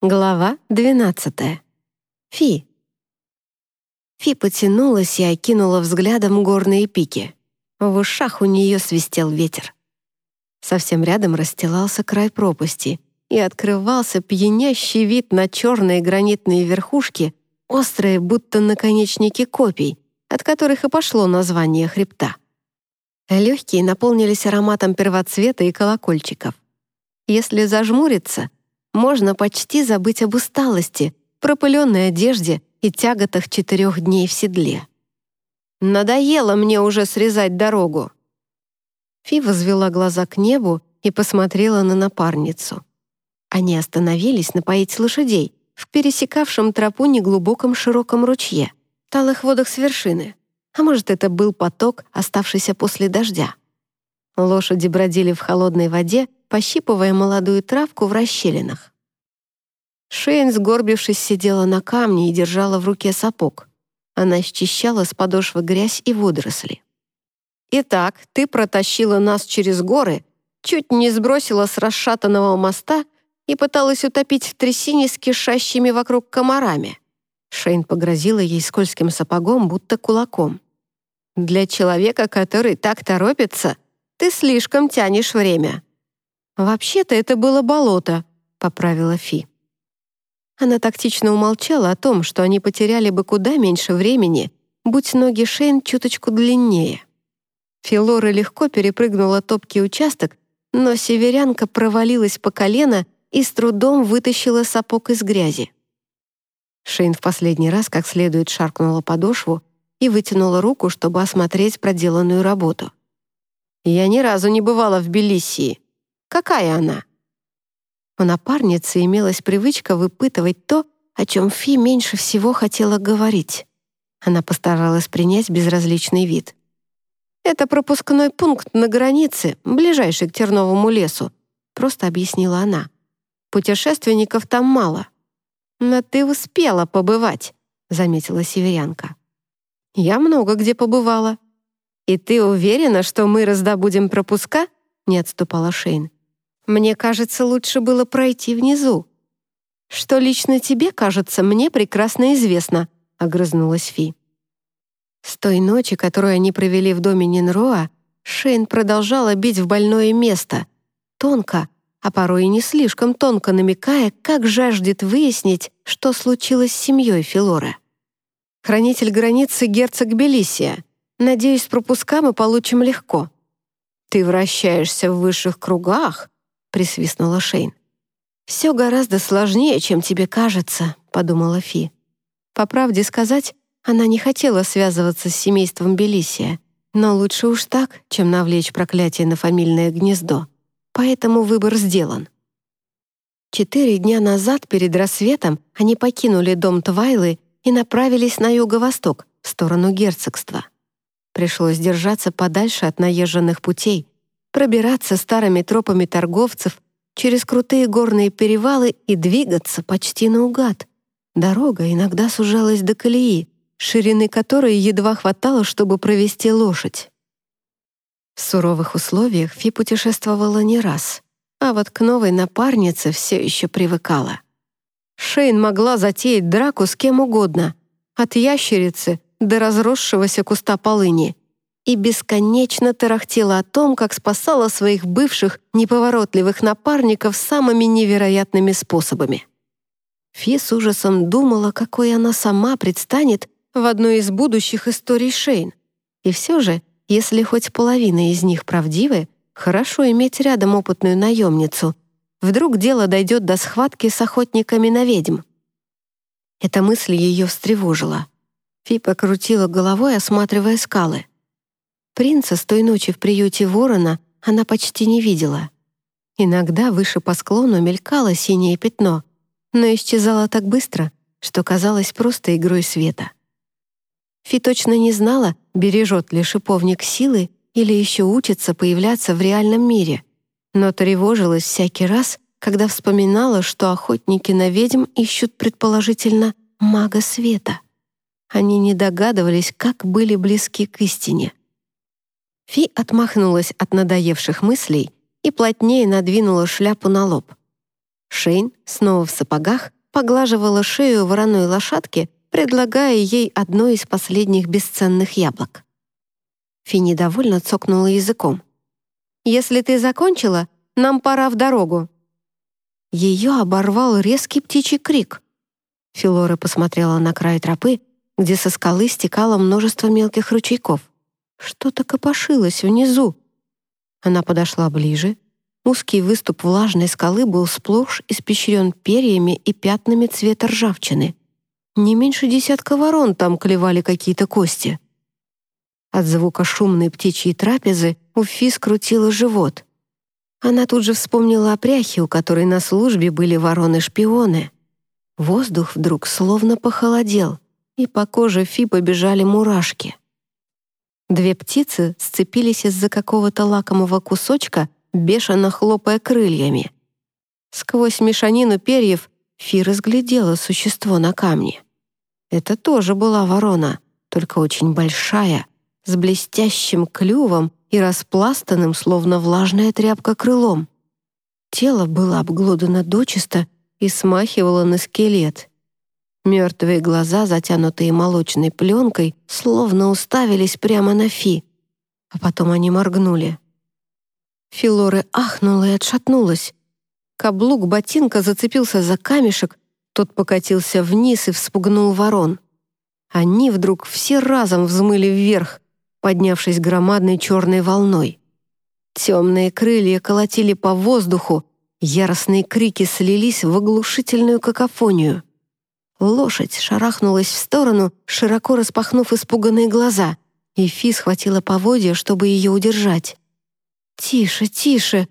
Глава 12. Фи. Фи потянулась и окинула взглядом горные пики. В ушах у нее свистел ветер. Совсем рядом расстилался край пропасти, и открывался пьянящий вид на черные гранитные верхушки, острые, будто наконечники копий, от которых и пошло название хребта. Легкие наполнились ароматом первоцвета и колокольчиков. Если зажмуриться — можно почти забыть об усталости, пропыленной одежде и тяготах четырех дней в седле. «Надоело мне уже срезать дорогу!» Фи возвела глаза к небу и посмотрела на напарницу. Они остановились напоить лошадей в пересекавшем тропу неглубоком широком ручье, талых водах с вершины. А может, это был поток, оставшийся после дождя. Лошади бродили в холодной воде, пощипывая молодую травку в расщелинах. Шейн, сгорбившись, сидела на камне и держала в руке сапог. Она счищала с подошвы грязь и водоросли. «Итак, ты протащила нас через горы, чуть не сбросила с расшатанного моста и пыталась утопить в трясине с кишащими вокруг комарами». Шейн погрозила ей скользким сапогом, будто кулаком. «Для человека, который так торопится, ты слишком тянешь время». «Вообще-то это было болото», — поправила Фи. Она тактично умолчала о том, что они потеряли бы куда меньше времени, будь ноги Шейн чуточку длиннее. Филора легко перепрыгнула топкий участок, но северянка провалилась по колено и с трудом вытащила сапог из грязи. Шейн в последний раз как следует шаркнула подошву и вытянула руку, чтобы осмотреть проделанную работу. «Я ни разу не бывала в Белиссии. Какая она?» У напарницы имелась привычка выпытывать то, о чем Фи меньше всего хотела говорить. Она постаралась принять безразличный вид. «Это пропускной пункт на границе, ближайший к Терновому лесу», просто объяснила она. «Путешественников там мало». «Но ты успела побывать», — заметила северянка. «Я много где побывала». «И ты уверена, что мы раздобудем пропуска?» — не отступала Шейн. Мне кажется, лучше было пройти внизу. Что лично тебе кажется, мне прекрасно известно, огрызнулась Фи. С той ночи, которую они провели в доме Нинроа, Шейн продолжала бить в больное место, тонко, а порой и не слишком тонко намекая, как жаждет выяснить, что случилось с семьей Филора. «Хранитель границы герцог Белисия. Надеюсь, пропуска мы получим легко». «Ты вращаешься в высших кругах», — присвистнула Шейн. «Все гораздо сложнее, чем тебе кажется», — подумала Фи. По правде сказать, она не хотела связываться с семейством Белисия, но лучше уж так, чем навлечь проклятие на фамильное гнездо. Поэтому выбор сделан. Четыре дня назад, перед рассветом, они покинули дом Твайлы и направились на юго-восток, в сторону герцогства. Пришлось держаться подальше от наезженных путей, пробираться старыми тропами торговцев через крутые горные перевалы и двигаться почти наугад. Дорога иногда сужалась до колеи, ширины которой едва хватало, чтобы провести лошадь. В суровых условиях Фи путешествовала не раз, а вот к новой напарнице все еще привыкала. Шейн могла затеять драку с кем угодно, от ящерицы до разросшегося куста полыни, и бесконечно тарахтела о том, как спасала своих бывших неповоротливых напарников самыми невероятными способами. Фи с ужасом думала, какой она сама предстанет в одной из будущих историй Шейн. И все же, если хоть половина из них правдивы, хорошо иметь рядом опытную наемницу. Вдруг дело дойдет до схватки с охотниками на ведьм. Эта мысль ее встревожила. Фи покрутила головой, осматривая скалы. Принца с той ночи в приюте ворона она почти не видела. Иногда выше по склону мелькало синее пятно, но исчезало так быстро, что казалось просто игрой света. Фи точно не знала, бережет ли шиповник силы или еще учится появляться в реальном мире, но тревожилась всякий раз, когда вспоминала, что охотники на ведьм ищут, предположительно, мага света. Они не догадывались, как были близки к истине. Фи отмахнулась от надоевших мыслей и плотнее надвинула шляпу на лоб. Шейн, снова в сапогах, поглаживала шею вороной лошадки, предлагая ей одно из последних бесценных яблок. Фи недовольно цокнула языком. «Если ты закончила, нам пора в дорогу». Ее оборвал резкий птичий крик. Филора посмотрела на край тропы, где со скалы стекало множество мелких ручейков. Что-то копошилось внизу. Она подошла ближе. Узкий выступ влажной скалы был сплошь испещрен перьями и пятнами цвета ржавчины. Не меньше десятка ворон там клевали какие-то кости. От звука шумной птичьей трапезы у Фи скрутила живот. Она тут же вспомнила о пряхе, у которой на службе были вороны-шпионы. Воздух вдруг словно похолодел, и по коже Фи побежали мурашки. Две птицы сцепились из-за какого-то лакомого кусочка, бешено хлопая крыльями. Сквозь мешанину перьев Фи разглядела существо на камне. Это тоже была ворона, только очень большая, с блестящим клювом и распластанным, словно влажная тряпка, крылом. Тело было обглодано дочисто и смахивало на скелет. Мертвые глаза, затянутые молочной пленкой, словно уставились прямо на Фи. А потом они моргнули. Филоры ахнула и отшатнулась. Каблук ботинка зацепился за камешек, тот покатился вниз и вспугнул ворон. Они вдруг все разом взмыли вверх, поднявшись громадной черной волной. Темные крылья колотили по воздуху, яростные крики слились в оглушительную какофонию. Лошадь шарахнулась в сторону, широко распахнув испуганные глаза, и Фи схватила поводья, чтобы ее удержать. «Тише, тише!»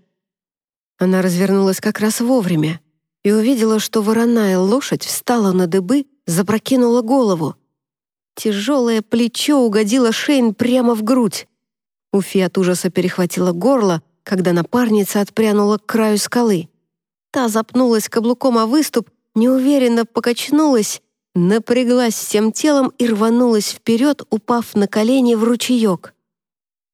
Она развернулась как раз вовремя и увидела, что вороная лошадь встала на дыбы, запрокинула голову. Тяжелое плечо угодило Шейн прямо в грудь. У Фи от ужаса перехватило горло, когда напарница отпрянула к краю скалы. Та запнулась каблуком о выступ неуверенно покачнулась, напряглась всем телом и рванулась вперед, упав на колени в ручеек.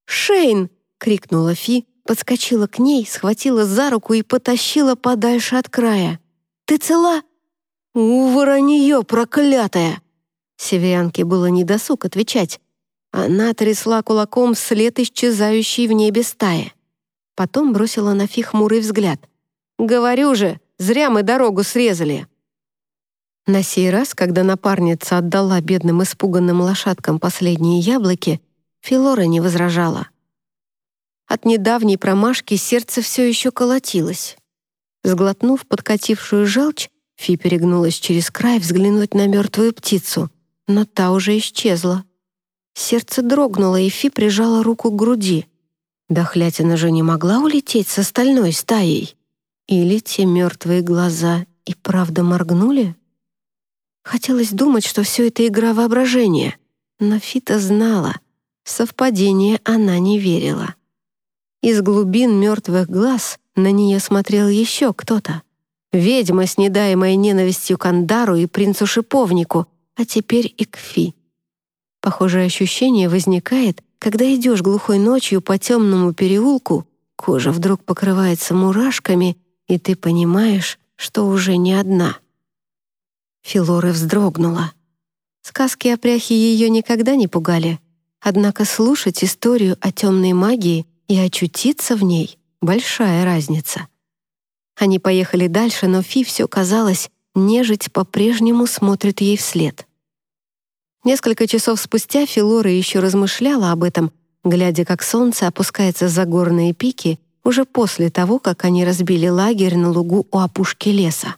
«Шейн!» — крикнула Фи, подскочила к ней, схватила за руку и потащила подальше от края. «Ты цела?» «У, воронье проклятая!» Северянке было недосуг отвечать. Она трясла кулаком след исчезающей в небе стаи. Потом бросила на Фи хмурый взгляд. «Говорю же, зря мы дорогу срезали!» На сей раз, когда напарница отдала бедным испуганным лошадкам последние яблоки, Филора не возражала. От недавней промашки сердце все еще колотилось. Сглотнув подкатившую желчь, Фи перегнулась через край взглянуть на мертвую птицу, но та уже исчезла. Сердце дрогнуло, и Фи прижала руку к груди. Дохлятина же не могла улететь с остальной стаей. Или те мертвые глаза и правда моргнули? Хотелось думать, что все это игра воображения, но Фита знала, в совпадение она не верила. Из глубин мертвых глаз на нее смотрел еще кто-то. Ведьма, снедаемая ненавистью к Андару и принцу-шиповнику, а теперь и к Фи. Похожее ощущение возникает, когда идешь глухой ночью по темному переулку, кожа вдруг покрывается мурашками, и ты понимаешь, что уже не одна — Филора вздрогнула. Сказки о пряхе ее никогда не пугали, однако слушать историю о темной магии и очутиться в ней — большая разница. Они поехали дальше, но Фи все казалось, нежить по-прежнему смотрит ей вслед. Несколько часов спустя Филора еще размышляла об этом, глядя, как солнце опускается за горные пики уже после того, как они разбили лагерь на лугу у опушки леса.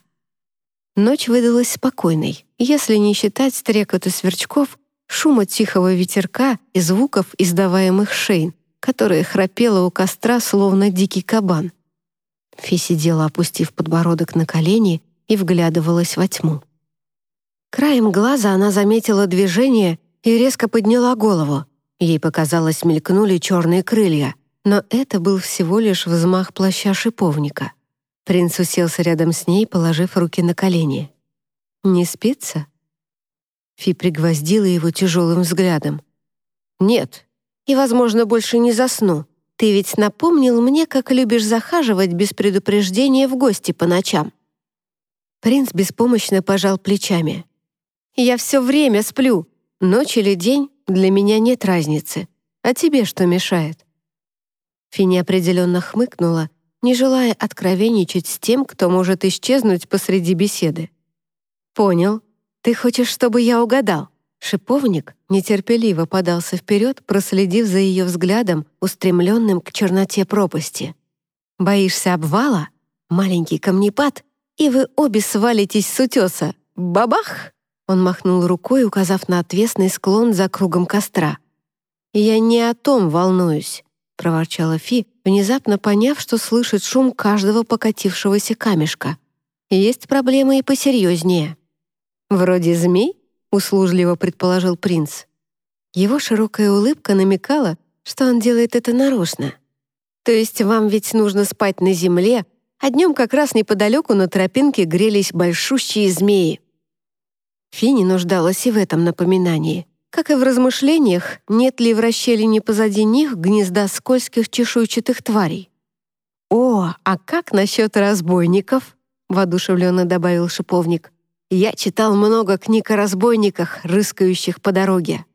Ночь выдалась спокойной, если не считать стрекота сверчков, шума тихого ветерка и звуков, издаваемых Шейн, которая храпела у костра, словно дикий кабан. Фи сидела, опустив подбородок на колени, и вглядывалась во тьму. Краем глаза она заметила движение и резко подняла голову. Ей показалось, мелькнули черные крылья, но это был всего лишь взмах плаща шиповника. Принц уселся рядом с ней, положив руки на колени. «Не спится?» Фи пригвоздила его тяжелым взглядом. «Нет, и, возможно, больше не засну. Ты ведь напомнил мне, как любишь захаживать без предупреждения в гости по ночам. Принц беспомощно пожал плечами. «Я все время сплю. Ночь или день, для меня нет разницы. А тебе что мешает?» Фи неопределенно хмыкнула, не желая откровенничать с тем, кто может исчезнуть посреди беседы. «Понял. Ты хочешь, чтобы я угадал?» Шиповник нетерпеливо подался вперед, проследив за ее взглядом, устремленным к черноте пропасти. «Боишься обвала? Маленький камнепад, и вы обе свалитесь с утеса. Бабах!» Он махнул рукой, указав на отвесный склон за кругом костра. «Я не о том волнуюсь», — проворчала Фи, внезапно поняв, что слышит шум каждого покатившегося камешка. «Есть проблемы и посерьезнее». «Вроде змей?» — услужливо предположил принц. Его широкая улыбка намекала, что он делает это нарочно. «То есть вам ведь нужно спать на земле, а днем как раз неподалеку на тропинке грелись большущие змеи». Фини нуждалась и в этом напоминании, как и в размышлениях, нет ли в расщелине позади них гнезда скользких чешуйчатых тварей. «О, а как насчет разбойников?» — воодушевленно добавил шиповник. Я читал много книг о разбойниках, рыскающих по дороге.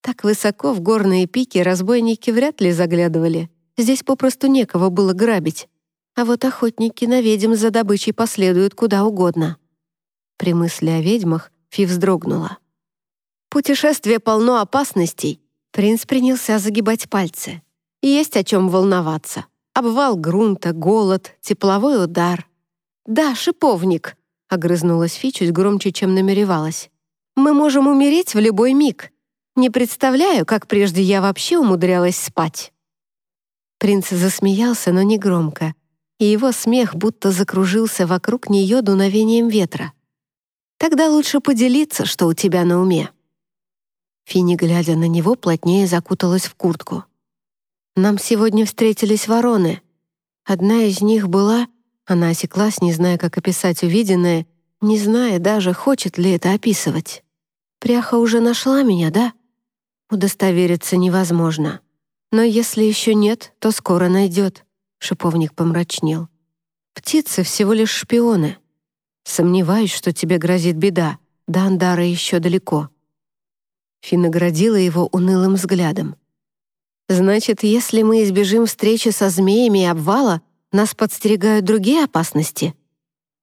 Так высоко в горные пики разбойники вряд ли заглядывали. Здесь попросту некого было грабить. А вот охотники на ведьм за добычей последуют куда угодно. При мысли о ведьмах Фи вздрогнула. Путешествие полно опасностей. Принц принялся загибать пальцы. Есть о чем волноваться. Обвал грунта, голод, тепловой удар. Да, шиповник, — огрызнулась Фи чуть громче, чем намеревалась. «Мы можем умереть в любой миг. Не представляю, как прежде я вообще умудрялась спать». Принц засмеялся, но не громко, и его смех будто закружился вокруг нее дуновением ветра. «Тогда лучше поделиться, что у тебя на уме». Фини, глядя на него, плотнее закуталась в куртку. «Нам сегодня встретились вороны. Одна из них была она осеклась, не зная, как описать увиденное, не зная даже, хочет ли это описывать. «Пряха уже нашла меня, да?» Удостовериться невозможно. Но если еще нет, то скоро найдет. Шиповник помрачнел. Птицы всего лишь шпионы. Сомневаюсь, что тебе грозит беда. До Андара еще далеко. Фи наградила его унылым взглядом. «Значит, если мы избежим встречи со змеями и обвала, нас подстерегают другие опасности?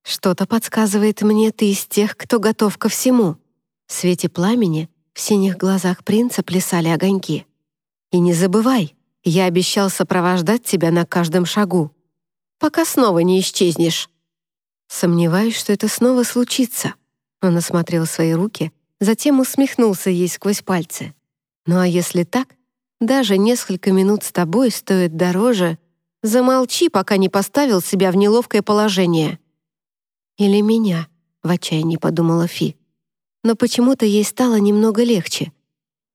Что-то подсказывает мне, ты из тех, кто готов ко всему. В свете пламени в синих глазах принца плясали огоньки. И не забывай, я обещал сопровождать тебя на каждом шагу. Пока снова не исчезнешь. Сомневаюсь, что это снова случится. Он осмотрел свои руки, затем усмехнулся ей сквозь пальцы. Ну а если так, даже несколько минут с тобой стоит дороже, Замолчи, пока не поставил себя в неловкое положение. Или меня, в отчаянии подумала Фи. Но почему-то ей стало немного легче.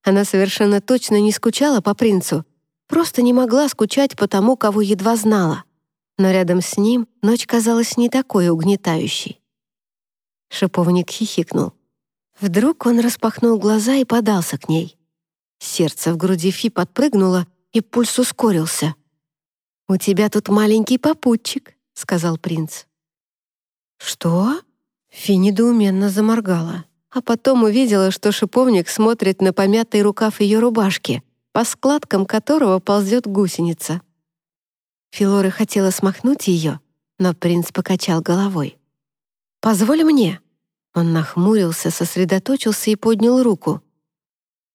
Она совершенно точно не скучала по принцу, просто не могла скучать по тому, кого едва знала. Но рядом с ним ночь казалась не такой угнетающей. Шиповник хихикнул. Вдруг он распахнул глаза и подался к ней. Сердце в груди Фи подпрыгнуло, и пульс ускорился — «У тебя тут маленький попутчик», — сказал принц. «Что?» Фи недоуменно заморгала, а потом увидела, что шиповник смотрит на помятый рукав ее рубашки, по складкам которого ползет гусеница. Филора хотела смахнуть ее, но принц покачал головой. «Позволь мне». Он нахмурился, сосредоточился и поднял руку.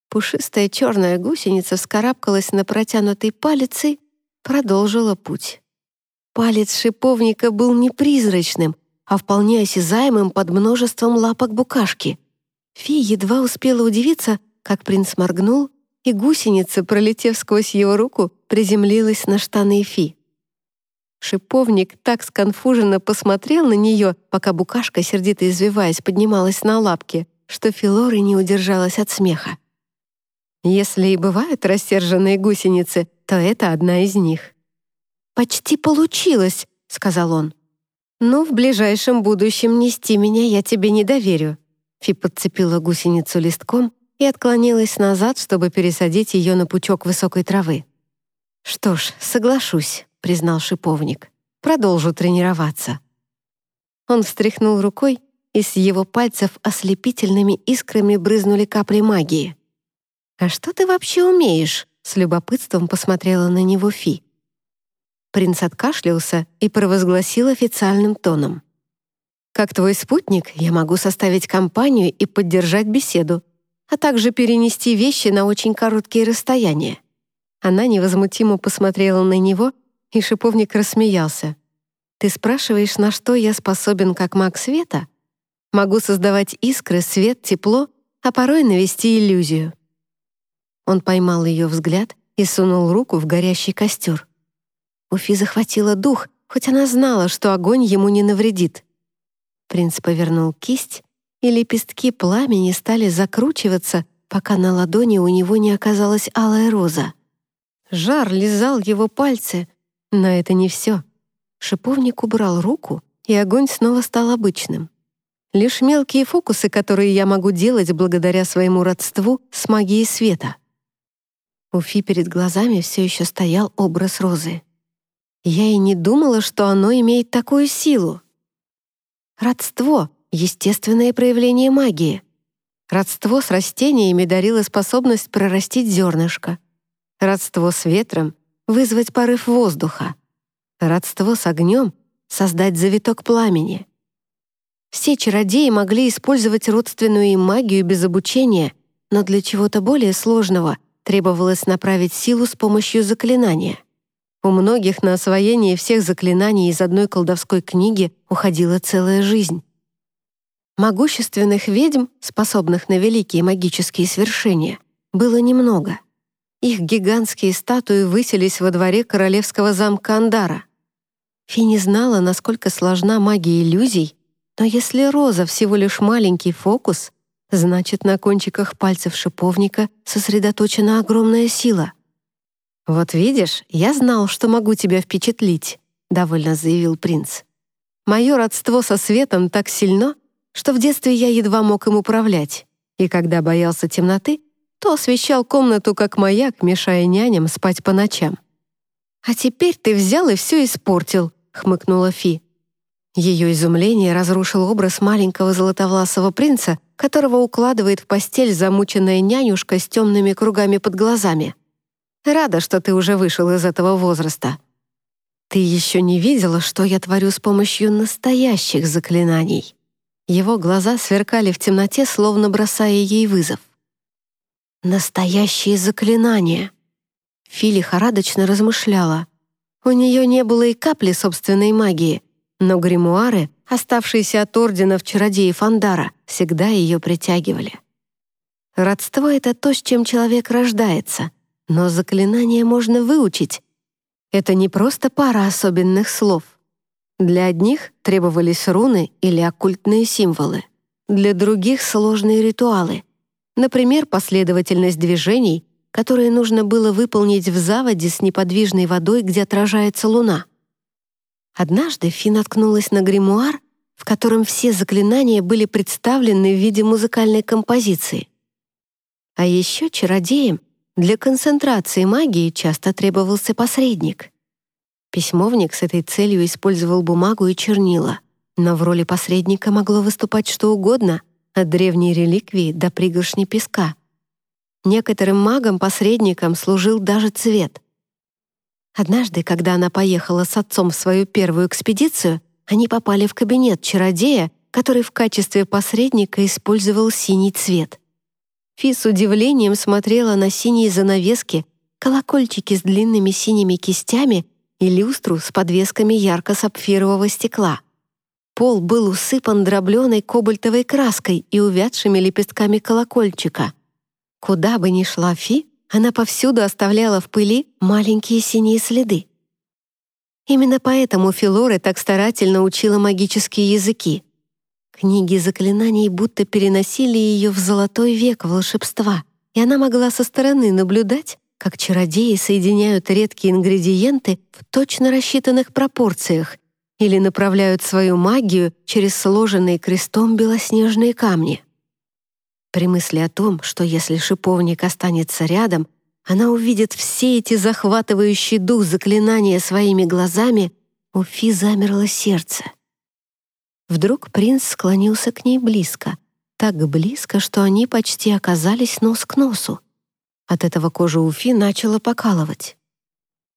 Пушистая черная гусеница вскарабкалась на протянутый палец и продолжила путь. Палец шиповника был не призрачным, а вполне осязаемым под множеством лапок букашки. Фи едва успела удивиться, как принц моргнул, и гусеница, пролетев сквозь его руку, приземлилась на штаны Фи. Шиповник так сконфуженно посмотрел на нее, пока букашка, сердито извиваясь, поднималась на лапки, что Филора не удержалась от смеха. Если и бывают рассерженные гусеницы, то это одна из них. «Почти получилось», — сказал он. «Ну, в ближайшем будущем нести меня я тебе не доверю». Фи подцепила гусеницу листком и отклонилась назад, чтобы пересадить ее на пучок высокой травы. «Что ж, соглашусь», — признал шиповник. «Продолжу тренироваться». Он встряхнул рукой, и с его пальцев ослепительными искрами брызнули капли магии. «А что ты вообще умеешь?» — с любопытством посмотрела на него Фи. Принц откашлялся и провозгласил официальным тоном. «Как твой спутник, я могу составить компанию и поддержать беседу, а также перенести вещи на очень короткие расстояния». Она невозмутимо посмотрела на него, и шиповник рассмеялся. «Ты спрашиваешь, на что я способен как маг света? Могу создавать искры, свет, тепло, а порой навести иллюзию». Он поймал ее взгляд и сунул руку в горящий костер. Уфи захватила дух, хоть она знала, что огонь ему не навредит. Принц повернул кисть, и лепестки пламени стали закручиваться, пока на ладони у него не оказалась алая роза. Жар лизал его пальцы, но это не все. Шиповник убрал руку, и огонь снова стал обычным. Лишь мелкие фокусы, которые я могу делать благодаря своему родству с магией света. У Фи перед глазами все еще стоял образ розы. Я и не думала, что оно имеет такую силу. Родство — естественное проявление магии. Родство с растениями дарило способность прорастить зернышко. Родство с ветром — вызвать порыв воздуха родство с огнем, создать завиток пламени. Все чародеи могли использовать родственную им магию без обучения, но для чего-то более сложного требовалось направить силу с помощью заклинания. У многих на освоение всех заклинаний из одной колдовской книги уходила целая жизнь. Могущественных ведьм, способных на великие магические свершения, было немного. Их гигантские статуи высились во дворе королевского замка Андара — Фи не знала, насколько сложна магия иллюзий, но если роза всего лишь маленький фокус, значит, на кончиках пальцев шиповника сосредоточена огромная сила. «Вот видишь, я знал, что могу тебя впечатлить», — довольно заявил принц. «Мое родство со светом так сильно, что в детстве я едва мог им управлять, и когда боялся темноты, то освещал комнату как маяк, мешая няням спать по ночам. «А теперь ты взял и все испортил», — хмыкнула Фи. Ее изумление разрушил образ маленького золотовласого принца, которого укладывает в постель замученная нянюшка с темными кругами под глазами. «Рада, что ты уже вышел из этого возраста». «Ты еще не видела, что я творю с помощью настоящих заклинаний?» Его глаза сверкали в темноте, словно бросая ей вызов. «Настоящие заклинания!» Фи лихорадочно размышляла. У нее не было и капли собственной магии, но гримуары, оставшиеся от орденов чародеев Андара, всегда ее притягивали. Родство — это то, с чем человек рождается, но заклинание можно выучить. Это не просто пара особенных слов. Для одних требовались руны или оккультные символы, для других — сложные ритуалы, например, последовательность движений — которые нужно было выполнить в заводе с неподвижной водой, где отражается луна. Однажды Фи наткнулась на гримуар, в котором все заклинания были представлены в виде музыкальной композиции. А еще чародеям для концентрации магии часто требовался посредник. Письмовник с этой целью использовал бумагу и чернила, но в роли посредника могло выступать что угодно, от древней реликвии до пригоршни песка — Некоторым магам-посредникам служил даже цвет. Однажды, когда она поехала с отцом в свою первую экспедицию, они попали в кабинет чародея, который в качестве посредника использовал синий цвет. Фи с удивлением смотрела на синие занавески, колокольчики с длинными синими кистями и люстру с подвесками ярко-сапфирового стекла. Пол был усыпан дробленой кобальтовой краской и увядшими лепестками колокольчика — Куда бы ни шла Фи, она повсюду оставляла в пыли маленькие синие следы. Именно поэтому Филоры так старательно учила магические языки. Книги заклинаний будто переносили ее в золотой век волшебства, и она могла со стороны наблюдать, как чародеи соединяют редкие ингредиенты в точно рассчитанных пропорциях или направляют свою магию через сложенные крестом белоснежные камни. При мысли о том, что если шиповник останется рядом, она увидит все эти захватывающие дух заклинания своими глазами, у Фи замерло сердце. Вдруг принц склонился к ней близко, так близко, что они почти оказались нос к носу. От этого кожа Уфи начала покалывать.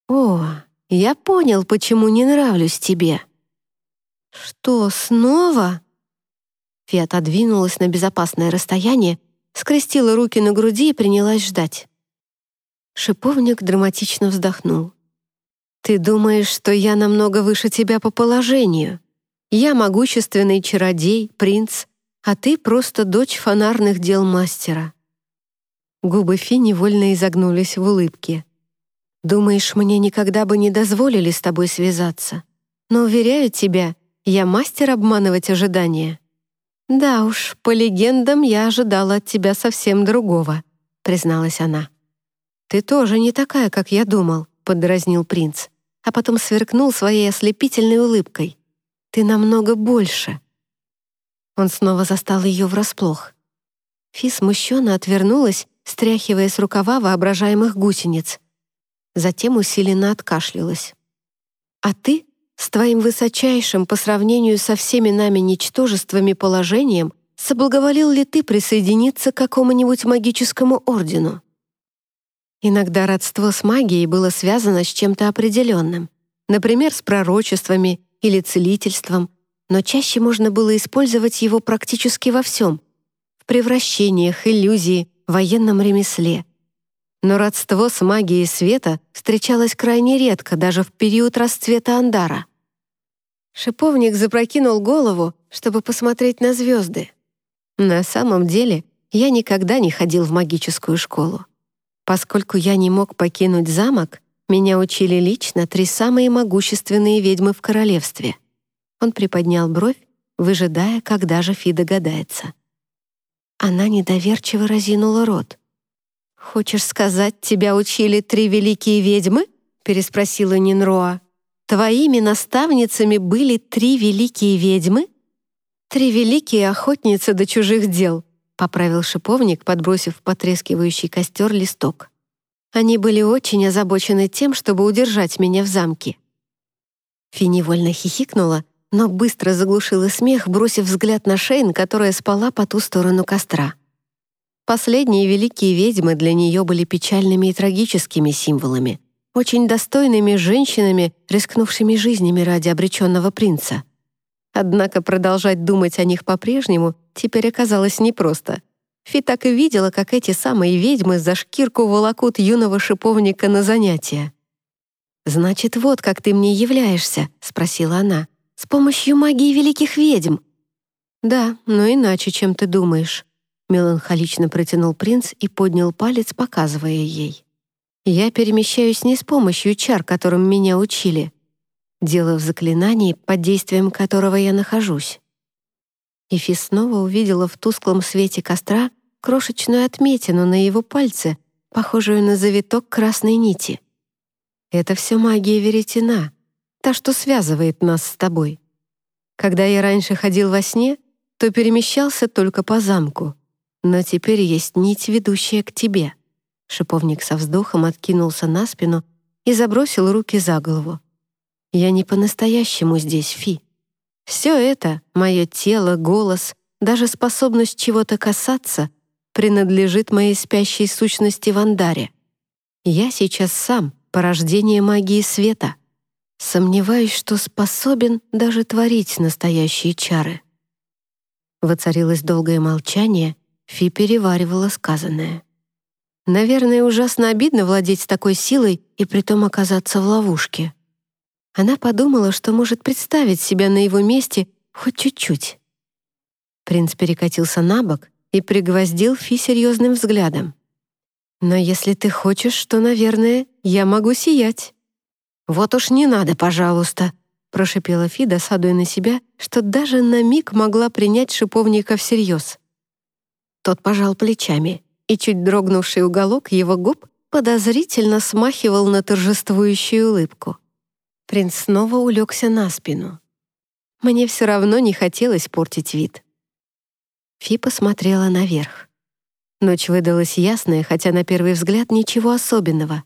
«О, я понял, почему не нравлюсь тебе». «Что, снова?» Фи отодвинулась на безопасное расстояние, скрестила руки на груди и принялась ждать. Шиповник драматично вздохнул. «Ты думаешь, что я намного выше тебя по положению? Я могущественный чародей, принц, а ты просто дочь фонарных дел мастера». Губы Фи невольно изогнулись в улыбке. «Думаешь, мне никогда бы не дозволили с тобой связаться? Но, уверяю тебя, я мастер обманывать ожидания». «Да уж, по легендам я ожидала от тебя совсем другого», — призналась она. «Ты тоже не такая, как я думал», — подразнил принц, а потом сверкнул своей ослепительной улыбкой. «Ты намного больше». Он снова застал ее врасплох. Фи смущенно отвернулась, стряхивая с рукава воображаемых гусениц. Затем усиленно откашлялась. «А ты с твоим высочайшим по сравнению со всеми нами ничтожествами положением соблаговолил ли ты присоединиться к какому-нибудь магическому ордену? Иногда родство с магией было связано с чем-то определенным, например, с пророчествами или целительством, но чаще можно было использовать его практически во всем — в превращениях, иллюзии, военном ремесле. Но родство с магией света встречалось крайне редко, даже в период расцвета Андара. Шиповник запрокинул голову, чтобы посмотреть на звезды. На самом деле, я никогда не ходил в магическую школу. Поскольку я не мог покинуть замок, меня учили лично три самые могущественные ведьмы в королевстве. Он приподнял бровь, выжидая, когда же Фи догадается. Она недоверчиво разинула рот. «Хочешь сказать, тебя учили три великие ведьмы?» переспросила Нинроа. Твоими наставницами были три великие ведьмы? Три великие охотницы до чужих дел, поправил шиповник, подбросив в потрескивающий костер листок. Они были очень озабочены тем, чтобы удержать меня в замке. Фи невольно хихикнула, но быстро заглушила смех, бросив взгляд на Шейн, которая спала по ту сторону костра. Последние великие ведьмы для нее были печальными и трагическими символами — очень достойными женщинами, рискнувшими жизнями ради обреченного принца. Однако продолжать думать о них по-прежнему теперь оказалось непросто. Фи так и видела, как эти самые ведьмы за шкирку волокут юного шиповника на занятия. «Значит, вот как ты мне являешься?» — спросила она. «С помощью магии великих ведьм». «Да, но иначе, чем ты думаешь», — меланхолично протянул принц и поднял палец, показывая ей. Я перемещаюсь не с помощью чар, которым меня учили. Дело в заклинании, под действием которого я нахожусь. Ифи снова увидела в тусклом свете костра крошечную отметину на его пальце, похожую на завиток красной нити. Это все магия веретена, та, что связывает нас с тобой. Когда я раньше ходил во сне, то перемещался только по замку, но теперь есть нить, ведущая к тебе. Шиповник со вздохом откинулся на спину и забросил руки за голову. «Я не по-настоящему здесь, Фи. Все это, мое тело, голос, даже способность чего-то касаться, принадлежит моей спящей сущности в Андаре. Я сейчас сам порождение магии света. Сомневаюсь, что способен даже творить настоящие чары». Воцарилось долгое молчание, Фи переваривала сказанное. Наверное, ужасно обидно владеть такой силой и притом оказаться в ловушке. Она подумала, что может представить себя на его месте хоть чуть-чуть. Принц перекатился на бок и пригвоздил Фи серьезным взглядом. «Но если ты хочешь, то, наверное, я могу сиять». «Вот уж не надо, пожалуйста», — прошипела Фи, досадуя на себя, что даже на миг могла принять шиповника всерьез. Тот пожал плечами и чуть дрогнувший уголок его губ подозрительно смахивал на торжествующую улыбку. Принц снова улегся на спину. Мне все равно не хотелось портить вид. Фи посмотрела наверх. Ночь выдалась ясная, хотя на первый взгляд ничего особенного.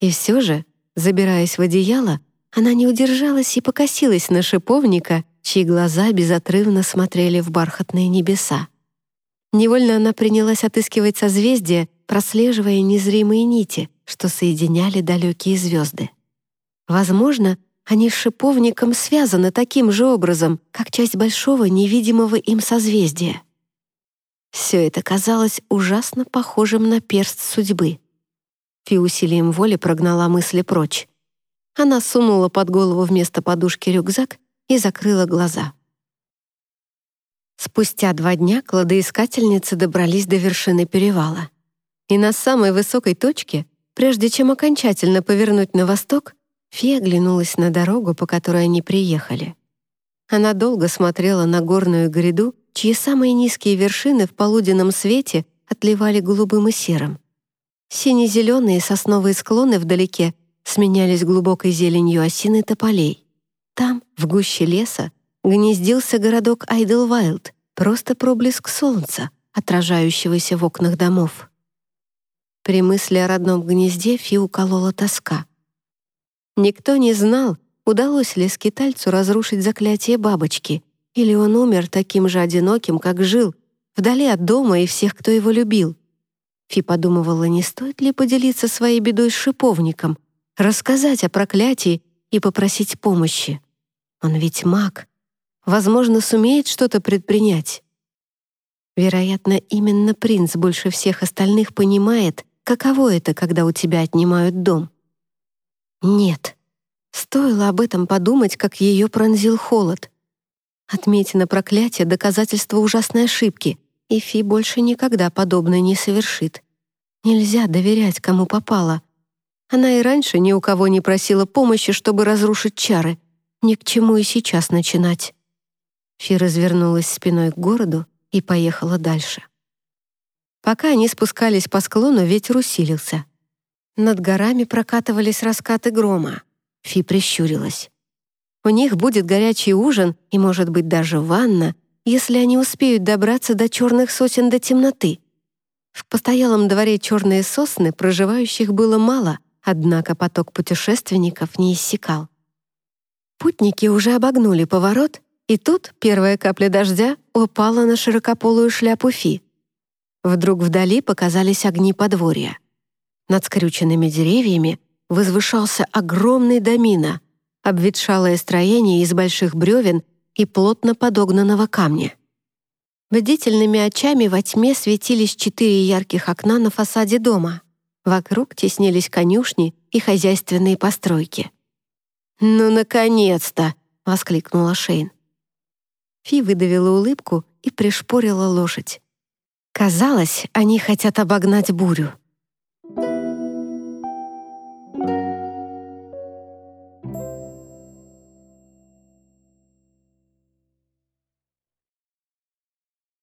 И все же, забираясь в одеяло, она не удержалась и покосилась на шиповника, чьи глаза безотрывно смотрели в бархатные небеса. Невольно она принялась отыскивать созвездия, прослеживая незримые нити, что соединяли далекие звезды. Возможно, они с шиповником связаны таким же образом, как часть большого невидимого им созвездия. Все это казалось ужасно похожим на перст судьбы. Фи усилием воли прогнала мысли прочь. Она сунула под голову вместо подушки рюкзак и закрыла глаза. Спустя два дня кладоискательницы добрались до вершины перевала. И на самой высокой точке, прежде чем окончательно повернуть на восток, Фия оглянулась на дорогу, по которой они приехали. Она долго смотрела на горную гряду, чьи самые низкие вершины в полуденном свете отливали голубым и серым. Сине-зеленые сосновые склоны вдалеке сменялись глубокой зеленью осин и тополей. Там, в гуще леса, гнездился городок Айдлвайлд, просто проблеск солнца, отражающегося в окнах домов. При мысли о родном гнезде Фи уколола тоска. Никто не знал, удалось ли скитальцу разрушить заклятие бабочки, или он умер таким же одиноким, как жил, вдали от дома и всех, кто его любил. Фи подумывала, не стоит ли поделиться своей бедой с шиповником, рассказать о проклятии и попросить помощи. Он ведь маг. Возможно, сумеет что-то предпринять. Вероятно, именно принц больше всех остальных понимает, каково это, когда у тебя отнимают дом. Нет. Стоило об этом подумать, как ее пронзил холод. Отметина проклятия — доказательство ужасной ошибки, и Фи больше никогда подобное не совершит. Нельзя доверять, кому попало. Она и раньше ни у кого не просила помощи, чтобы разрушить чары. Ни к чему и сейчас начинать. Фи развернулась спиной к городу и поехала дальше. Пока они спускались по склону, ветер усилился. Над горами прокатывались раскаты грома. Фи прищурилась. У них будет горячий ужин и, может быть, даже ванна, если они успеют добраться до черных сосен до темноты. В постоялом дворе черные сосны проживающих было мало, однако поток путешественников не иссякал. Путники уже обогнули поворот, и тут первая капля дождя упала на широкополую шляпу Фи. Вдруг вдали показались огни подворья. Над скрюченными деревьями возвышался огромный домина, обветшалое строение из больших бревен и плотно подогнанного камня. Бдительными очами во тьме светились четыре ярких окна на фасаде дома. Вокруг теснились конюшни и хозяйственные постройки. «Ну, наконец-то!» — воскликнула Шейн. Фи выдавила улыбку и пришпорила лошадь. Казалось, они хотят обогнать бурю.